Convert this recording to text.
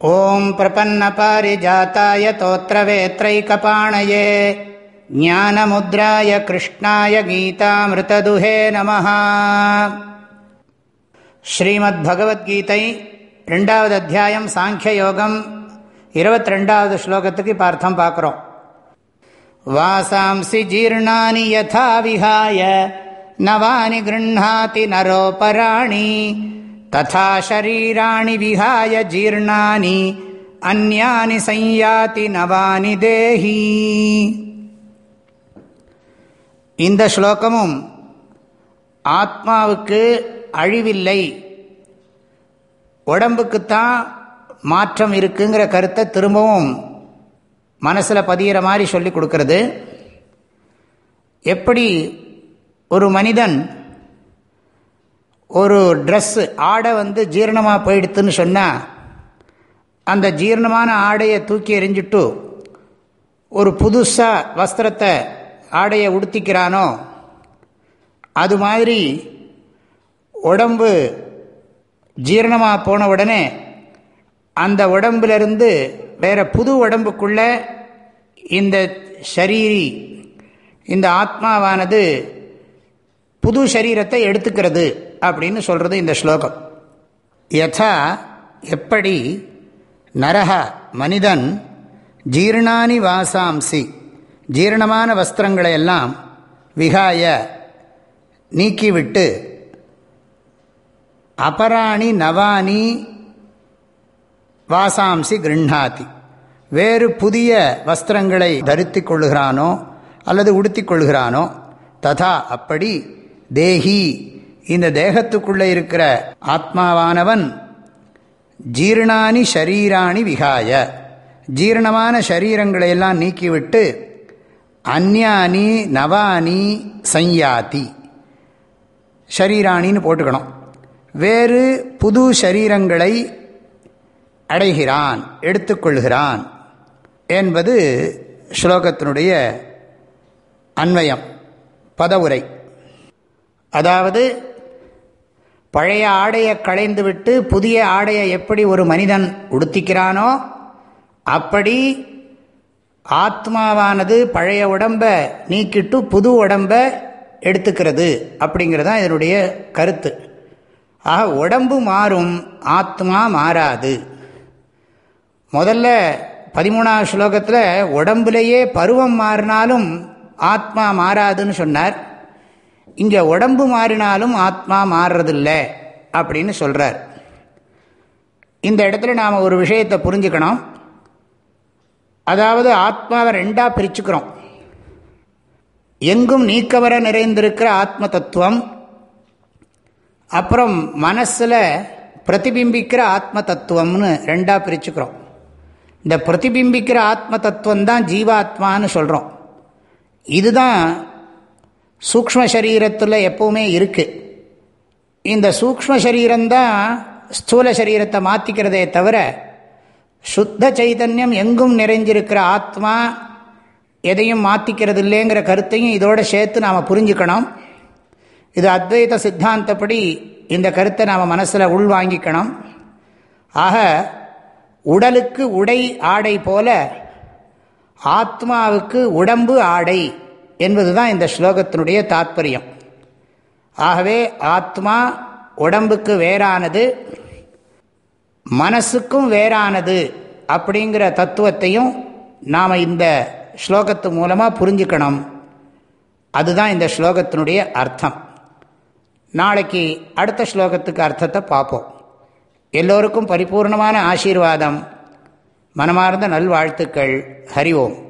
ॐ प्रपन्नपारिजाताय तोत्रवेत्रैकपाणये ज्ञानमुद्राय कृष्णाय गीतामृतदुहे नमः ஸ்ரீமத்பகவத்கீதை ரெண்டாவது அத்தியாயம் சாங்கிய யோகம் இருபத்தி ரெண்டாவது ஸ்லோகத்துக்கு இப்போ அர்த்தம் பார்க்குறோம் வாசாம்சி ஜீர்ணானி யதா விஹாய நவானி கிருண்ணாதி நரோபராணி ததா ஷரீராணி விஹாய ஜீர்ணானி அந்யானி சையாதி நவானி தேஹி இந்த ஸ்லோகமும் ஆத்மாவுக்கு அழிவில்லை. உடம்புக்குத்தான் மாற்றம் இருக்குங்கிற கருத்தை திரும்பவும் மனசில் பதிகிற மாதிரி சொல்லி கொடுக்கறது. எப்படி ஒரு மனிதன் ஒரு ட்ரெஸ்ஸு ஆடை வந்து ஜீரணமாக போயிடுத்துன்னு சொன்னால் அந்த ஜீரணமான ஆடையை தூக்கி எறிஞ்சிட்டு ஒரு புதுசாக வஸ்திரத்தை ஆடையை உடுத்திக்கிறானோ அது மாதிரி உடம்பு ஜீரணமாக போன உடனே அந்த உடம்புலேருந்து வேறு புது உடம்புக்குள்ளே இந்த ஷரீரி இந்த ஆத்மாவானது புது சரீரத்தை எடுத்துக்கிறது. அப்படின்னு சொல்கிறது இந்த ஸ்லோகம். யதா எப்படி நரக மனிதன் ஜீர்ணானி வாசாம்சி ஜீரணமான வஸ்திரங்களை எல்லாம் விகாய நீக்கிவிட்டு அபராணி நவானி வாசாம்சி கிருண்ணாதி வேறு புதிய வஸ்திரங்களை தரித்து கொள்கிறானோ அல்லது உடுத்தி கொள்கிறானோ ததா அப்படி தேஹி இந்த தேகத்துக்குள்ளே இருக்கிற ஆத்மாவானவன் ஜீர்ணானி ஷரீராணி விகாய. ஜீரணமான ஷரீரங்களையெல்லாம் நீக்கிவிட்டு அந்யானி நவானி சஞ்யாதி. ஷரீராணின்னு போட்டுக்கணும். வேறு புது ஷரீரங்களை அடைகிறான் எடுத்துக்கொள்கிறான் என்பது ஸ்லோகத்தினுடைய அன்வயம் பதவுரை. அதாவது பழைய ஆடையை களைந்துவிட்டு புதிய ஆடையை எப்படி ஒரு மனிதன் உடுத்திக்கிறானோ அப்படி ஆத்மாவானது பழைய உடம்பை நீக்கிட்டு புது உடம்பை எடுத்துக்கிறது அப்படிங்கிறதான் இதனுடைய கருத்து. ஆக உடம்பு மாறும் ஆத்மா மாறாது. முதல்ல பதிமூணாவது ஸ்லோகத்தில் உடம்புலேயே பருவம் மாறினாலும் ஆத்மா மாறாதுன்னு சொன்னார். இங்கே உடம்பு மாறினாலும் ஆத்மா மாறுறதில்லை அப்படின்னு சொல்கிறார் இந்த இடத்துல நாம் ஒரு விஷயத்தை புரிஞ்சுக்கணும். அதாவது ஆத்மாவை ரெண்டாக பிரிச்சுக்கிறோம். எங்கும் நீக்கவர நிறைந்திருக்கிற ஆத்ம தத்துவம் அப்புறம் மனசில் பிரதிபிம்பிக்கிற ஆத்ம தத்துவம்னு ரெண்டாக பிரிச்சுக்கிறோம். இந்த பிரதிபிம்பிக்கிற ஆத்ம தத்துவம் தான் ஜீவாத்மான்னு சொல்கிறோம் இதுதான் சூக்ம சரீரத்தில் எப்பவுமே இருக்குது இந்த சூக்ம சரீரம்தான் ஸ்தூல சரீரத்தை மாற்றிக்கிறதே தவிர சுத்த சைதன்யம் எங்கும் நிறைஞ்சிருக்கிற ஆத்மா எதையும் மாற்றிக்கிறது இல்லைங்கிற கருத்தையும் இதோடு சேர்த்து நாம் புரிஞ்சுக்கணும். இது அத்வைத சித்தாந்தப்படி இந்த கருத்தை நாம் மனசில் உள்வாங்கிக்கணும். ஆக உடலுக்கு உடை ஆடை போல ஆத்மாவுக்கு உடம்பு ஆடை. என்பது தான் இந்த ஸ்லோகத்தினுடைய தாத்பரியம். ஆகவே ஆத்மா உடம்புக்கு வேறானது மனசுக்கும் வேறானது அப்படிங்கிற தத்துவத்தையும் நாம் இந்த ஸ்லோகத்து மூலமாக புரிஞ்சுக்கணும். அதுதான் இந்த ஸ்லோகத்தினுடைய அர்த்தம். நாளைக்கு அடுத்த ஸ்லோகத்துக்கு அர்த்தத்தை பார்ப்போம். எல்லோருக்கும் பரிபூர்ணமான ஆசீர்வாதம். மனமார்ந்த நல்வாழ்த்துக்கள். ஹரி ஓம்.